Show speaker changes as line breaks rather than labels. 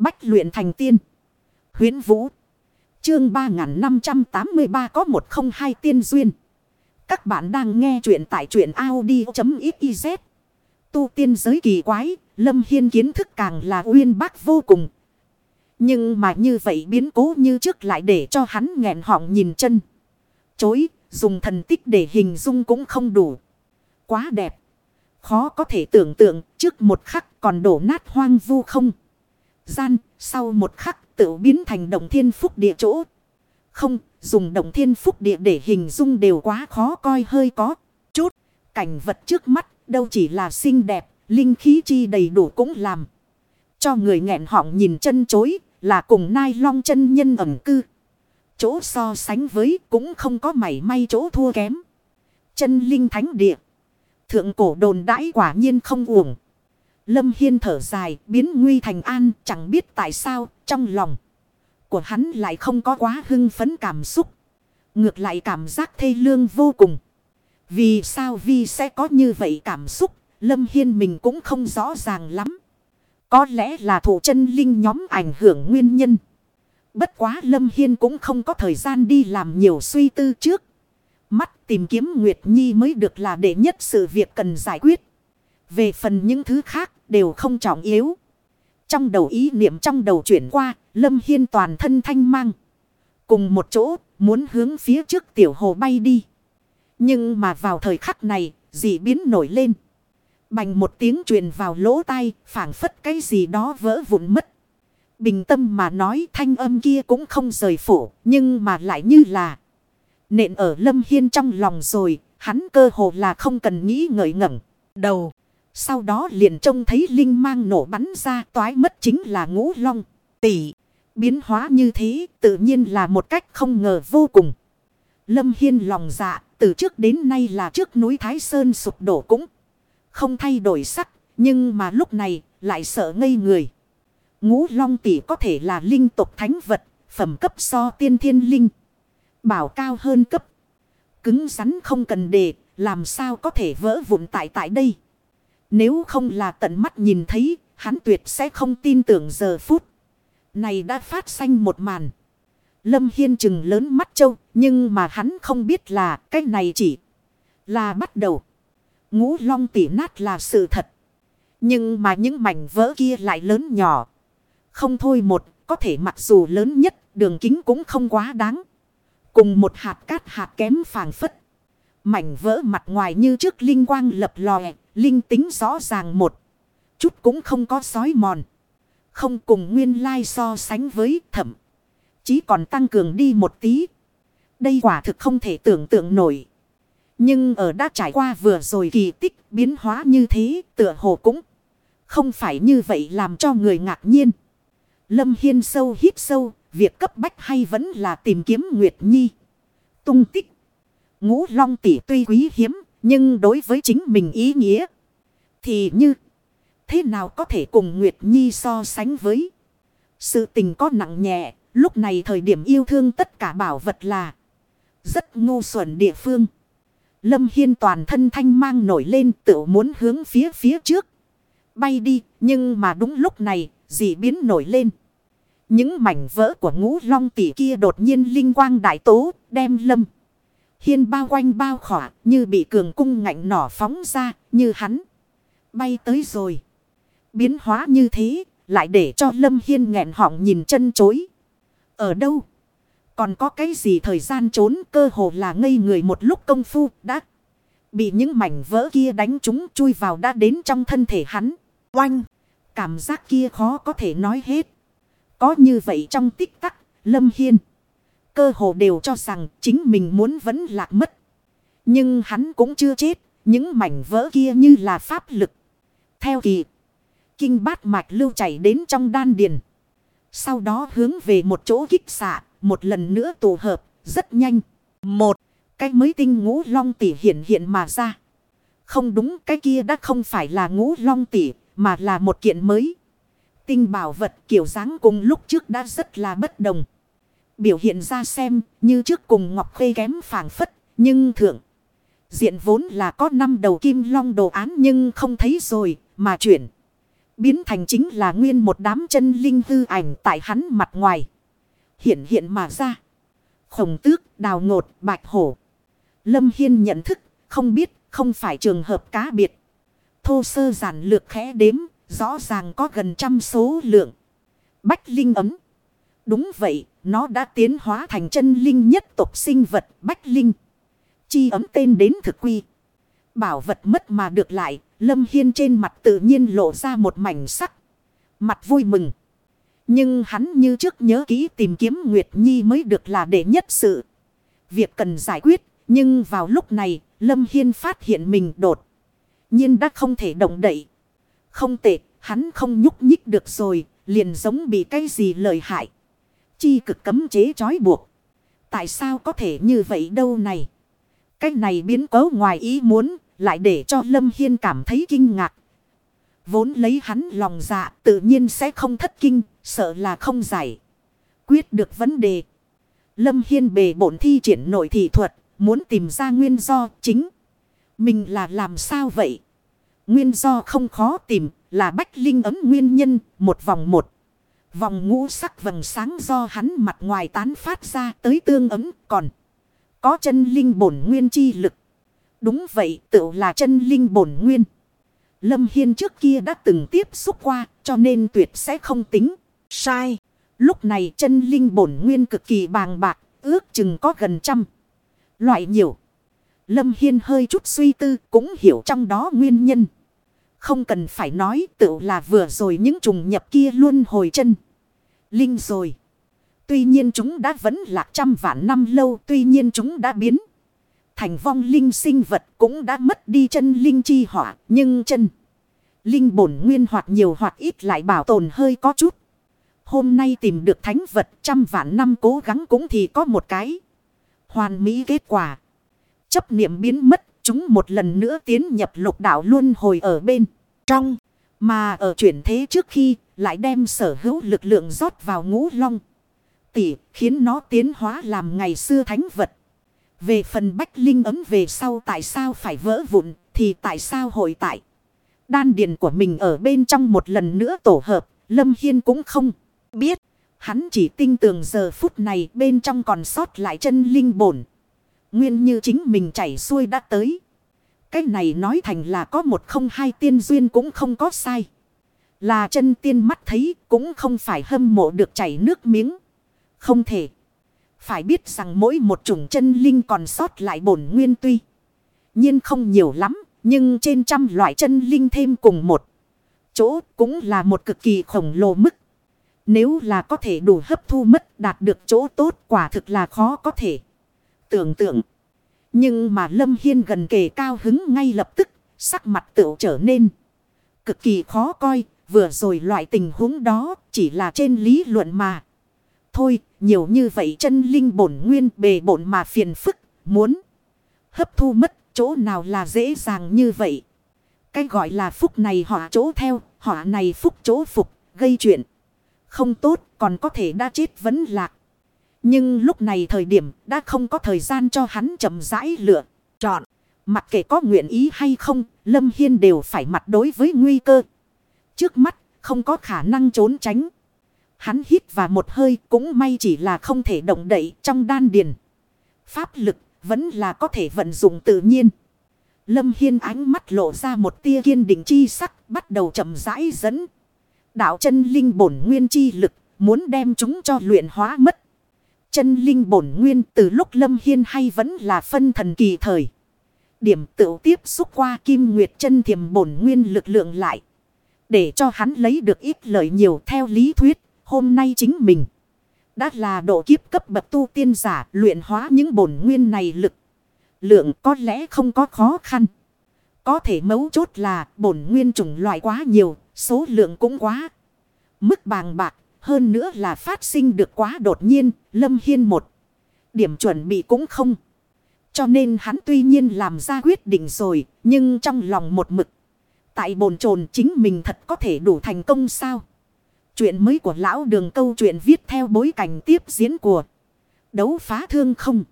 Bách luyện thành tiên. Huyến Vũ. Chương 3583 có một không hai tiên duyên. Các bạn đang nghe truyện tại truyện Audi.xyz. Tu tiên giới kỳ quái, Lâm Hiên kiến thức càng là uyên bác vô cùng. Nhưng mà như vậy biến cố như trước lại để cho hắn nghẹn họng nhìn chân. Chối, dùng thần tích để hình dung cũng không đủ. Quá đẹp. Khó có thể tưởng tượng trước một khắc còn đổ nát hoang vu không. Gian, sau một khắc tự biến thành động thiên phúc địa chỗ. Không, dùng động thiên phúc địa để hình dung đều quá khó coi hơi có. Chút, cảnh vật trước mắt đâu chỉ là xinh đẹp, linh khí chi đầy đủ cũng làm. Cho người nghẹn họng nhìn chân chối là cùng nai long chân nhân ẩm cư. Chỗ so sánh với cũng không có mảy may chỗ thua kém. Chân linh thánh địa. Thượng cổ đồn đãi quả nhiên không uổng. Lâm Hiên thở dài, biến nguy thành an, chẳng biết tại sao, trong lòng của hắn lại không có quá hưng phấn cảm xúc. Ngược lại cảm giác thê lương vô cùng. Vì sao Vi sẽ có như vậy cảm xúc, Lâm Hiên mình cũng không rõ ràng lắm. Có lẽ là thủ chân linh nhóm ảnh hưởng nguyên nhân. Bất quá Lâm Hiên cũng không có thời gian đi làm nhiều suy tư trước. Mắt tìm kiếm Nguyệt Nhi mới được là đệ nhất sự việc cần giải quyết. Về phần những thứ khác đều không trọng yếu. Trong đầu ý niệm trong đầu chuyển qua, Lâm Hiên toàn thân thanh mang. Cùng một chỗ, muốn hướng phía trước tiểu hồ bay đi. Nhưng mà vào thời khắc này, dị biến nổi lên. Bành một tiếng truyền vào lỗ tai, phảng phất cái gì đó vỡ vụn mất. Bình tâm mà nói thanh âm kia cũng không rời phủ, nhưng mà lại như là nện ở lâm hiên trong lòng rồi, hắn cơ hồ là không cần nghĩ ngợi ngẩn. Đầu, sau đó liền trông thấy linh mang nổ bắn ra toái mất chính là ngũ long, tỷ. Biến hóa như thế tự nhiên là một cách không ngờ vô cùng. Lâm Hiên lòng dạ từ trước đến nay là trước núi Thái Sơn sụp đổ cũng không thay đổi sắc. Nhưng mà lúc này lại sợ ngây người. Ngũ long tỷ có thể là linh tục thánh vật, phẩm cấp so tiên thiên linh. Bảo cao hơn cấp. Cứng rắn không cần đề, làm sao có thể vỡ vụn tại tại đây. Nếu không là tận mắt nhìn thấy, hắn tuyệt sẽ không tin tưởng giờ phút. Này đã phát xanh một màn. Lâm Hiên chừng lớn mắt châu, nhưng mà hắn không biết là cái này chỉ là bắt đầu. Ngũ long tỉ nát là sự thật. Nhưng mà những mảnh vỡ kia lại lớn nhỏ. Không thôi một, có thể mặc dù lớn nhất, đường kính cũng không quá đáng. Cùng một hạt cát hạt kém phàng phất. Mảnh vỡ mặt ngoài như trước linh quang lập lòe, linh tính rõ ràng một. Chút cũng không có sói mòn. Không cùng nguyên lai so sánh với thẩm. Chỉ còn tăng cường đi một tí. Đây quả thực không thể tưởng tượng nổi. Nhưng ở đã trải qua vừa rồi kỳ tích biến hóa như thế tựa hồ cũng không phải như vậy làm cho người ngạc nhiên. Lâm Hiên sâu hít sâu, việc cấp bách hay vẫn là tìm kiếm Nguyệt Nhi. Tung tích. Ngũ Long tỷ tuy quý hiếm, nhưng đối với chính mình ý nghĩa. Thì như, thế nào có thể cùng Nguyệt Nhi so sánh với. Sự tình có nặng nhẹ, lúc này thời điểm yêu thương tất cả bảo vật là rất ngu xuẩn địa phương. Lâm Hiên toàn thân thanh mang nổi lên tự muốn hướng phía phía trước. Bay đi, nhưng mà đúng lúc này, dị biến nổi lên. Những mảnh vỡ của ngũ long tỷ kia đột nhiên linh quang đại tố, đem lâm. Hiên bao quanh bao khỏa, như bị cường cung ngạnh nỏ phóng ra, như hắn. Bay tới rồi. Biến hóa như thế, lại để cho lâm hiên nghẹn họng nhìn chân chối. Ở đâu? Còn có cái gì thời gian trốn cơ hồ là ngây người một lúc công phu đã. Bị những mảnh vỡ kia đánh chúng chui vào đã đến trong thân thể hắn. Oanh! Cảm giác kia khó có thể nói hết. Có như vậy trong tích tắc, Lâm Hiên. Cơ hồ đều cho rằng chính mình muốn vẫn lạc mất. Nhưng hắn cũng chưa chết. Những mảnh vỡ kia như là pháp lực. Theo kỳ. Kinh bát mạch lưu chảy đến trong đan điền. Sau đó hướng về một chỗ kích xạ. Một lần nữa tụ hợp. Rất nhanh. Một. Cái mới tinh ngũ long tỷ hiện hiện mà ra. Không đúng, cái kia đã không phải là ngũ long tỷ. Mà là một kiện mới. Tinh bảo vật kiểu dáng cùng lúc trước đã rất là bất đồng. Biểu hiện ra xem như trước cùng ngọc khê kém phản phất. Nhưng thượng. Diện vốn là có năm đầu kim long đồ án nhưng không thấy rồi mà chuyển. Biến thành chính là nguyên một đám chân linh hư ảnh tại hắn mặt ngoài. Hiện hiện mà ra. Khổng tước, đào ngột, bạch hổ. Lâm Hiên nhận thức, không biết, không phải trường hợp cá biệt. Thô sơ giản lược khẽ đếm, rõ ràng có gần trăm số lượng. Bách linh ấm. Đúng vậy, nó đã tiến hóa thành chân linh nhất tộc sinh vật bách linh. Chi ấm tên đến thực quy. Bảo vật mất mà được lại, Lâm Hiên trên mặt tự nhiên lộ ra một mảnh sắc. Mặt vui mừng. Nhưng hắn như trước nhớ kỹ tìm kiếm Nguyệt Nhi mới được là để nhất sự. Việc cần giải quyết, nhưng vào lúc này, Lâm Hiên phát hiện mình đột. nhiên đã không thể động đậy. Không tệ, hắn không nhúc nhích được rồi, liền giống bị cái gì lợi hại. Chi cực cấm chế trói buộc. Tại sao có thể như vậy đâu này? cách này biến cố ngoài ý muốn, lại để cho Lâm Hiên cảm thấy kinh ngạc. Vốn lấy hắn lòng dạ tự nhiên sẽ không thất kinh, sợ là không giải. Quyết được vấn đề. Lâm Hiên bề bổn thi triển nội thị thuật, muốn tìm ra nguyên do chính. Mình là làm sao vậy? Nguyên do không khó tìm, là bách linh ấm nguyên nhân, một vòng một. Vòng ngũ sắc vầng sáng do hắn mặt ngoài tán phát ra tới tương ấm còn. Có chân linh bổn nguyên chi lực. Đúng vậy tự là chân linh bổn nguyên. Lâm Hiên trước kia đã từng tiếp xúc qua, cho nên tuyệt sẽ không tính. Sai. Lúc này chân linh bổn nguyên cực kỳ bàng bạc. Ước chừng có gần trăm. Loại nhiều. Lâm Hiên hơi chút suy tư, cũng hiểu trong đó nguyên nhân. Không cần phải nói tự là vừa rồi những trùng nhập kia luôn hồi chân. Linh rồi. Tuy nhiên chúng đã vẫn lạc trăm vạn năm lâu. Tuy nhiên chúng đã biến. Thành vong linh sinh vật cũng đã mất đi chân linh chi hỏa. Nhưng chân. Linh bổn nguyên hoặc nhiều hoặc ít lại bảo tồn hơi có chút. Hôm nay tìm được thánh vật trăm vạn năm cố gắng cũng thì có một cái. Hoàn mỹ kết quả. Chấp niệm biến mất. Chúng một lần nữa tiến nhập lục đạo luôn hồi ở bên. Trong. Mà ở chuyển thế trước khi lại đem sở hữu lực lượng rót vào ngũ long. Tỷ khiến nó tiến hóa làm ngày xưa thánh vật. Về phần bách linh ấm về sau tại sao phải vỡ vụn thì tại sao hội tại. Đan điền của mình ở bên trong một lần nữa tổ hợp, Lâm Hiên cũng không biết. Hắn chỉ tin tưởng giờ phút này bên trong còn sót lại chân linh bổn. Nguyên như chính mình chảy xuôi đã tới. Cái này nói thành là có một không hai tiên duyên cũng không có sai. Là chân tiên mắt thấy cũng không phải hâm mộ được chảy nước miếng. Không thể. Phải biết rằng mỗi một chủng chân linh còn sót lại bổn nguyên tuy. nhiên không nhiều lắm. Nhưng trên trăm loại chân linh thêm cùng một. Chỗ cũng là một cực kỳ khổng lồ mức. Nếu là có thể đủ hấp thu mất đạt được chỗ tốt quả thực là khó có thể. Tưởng tượng. Nhưng mà Lâm Hiên gần kề cao hứng ngay lập tức. Sắc mặt tựu trở nên. Cực kỳ khó coi. Vừa rồi loại tình huống đó chỉ là trên lý luận mà. Thôi nhiều như vậy chân linh bổn nguyên bề bổn mà phiền phức. Muốn hấp thu mất chỗ nào là dễ dàng như vậy. Cái gọi là phúc này họ chỗ theo, họ này phúc chỗ phục, gây chuyện. Không tốt, còn có thể đã chết vẫn lạc. Nhưng lúc này thời điểm đã không có thời gian cho hắn chậm rãi lựa, chọn. Mặc kệ có nguyện ý hay không, Lâm Hiên đều phải mặt đối với nguy cơ. Trước mắt, không có khả năng trốn tránh. Hắn hít vào một hơi cũng may chỉ là không thể động đậy trong đan điền. Pháp lực vẫn là có thể vận dụng tự nhiên. Lâm Hiên ánh mắt lộ ra một tia kiên định chi sắc, bắt đầu chậm rãi dẫn. Đạo chân linh bổn nguyên chi lực, muốn đem chúng cho luyện hóa mất. Chân linh bổn nguyên từ lúc Lâm Hiên hay vẫn là phân thần kỳ thời. Điểm tự tiếp xúc qua kim nguyệt chân thiềm bổn nguyên lực lượng lại. Để cho hắn lấy được ít lợi nhiều theo lý thuyết, hôm nay chính mình. Đã là độ kiếp cấp bậc tu tiên giả luyện hóa những bổn nguyên này lực. Lượng có lẽ không có khó khăn. Có thể mấu chốt là bổn nguyên chủng loại quá nhiều, số lượng cũng quá. Mức bàng bạc, hơn nữa là phát sinh được quá đột nhiên, lâm hiên một. Điểm chuẩn bị cũng không. Cho nên hắn tuy nhiên làm ra quyết định rồi, nhưng trong lòng một mực. Tại bồn chồn chính mình thật có thể đủ thành công sao? Chuyện mới của lão đường câu chuyện viết theo bối cảnh tiếp diễn của đấu phá thương không.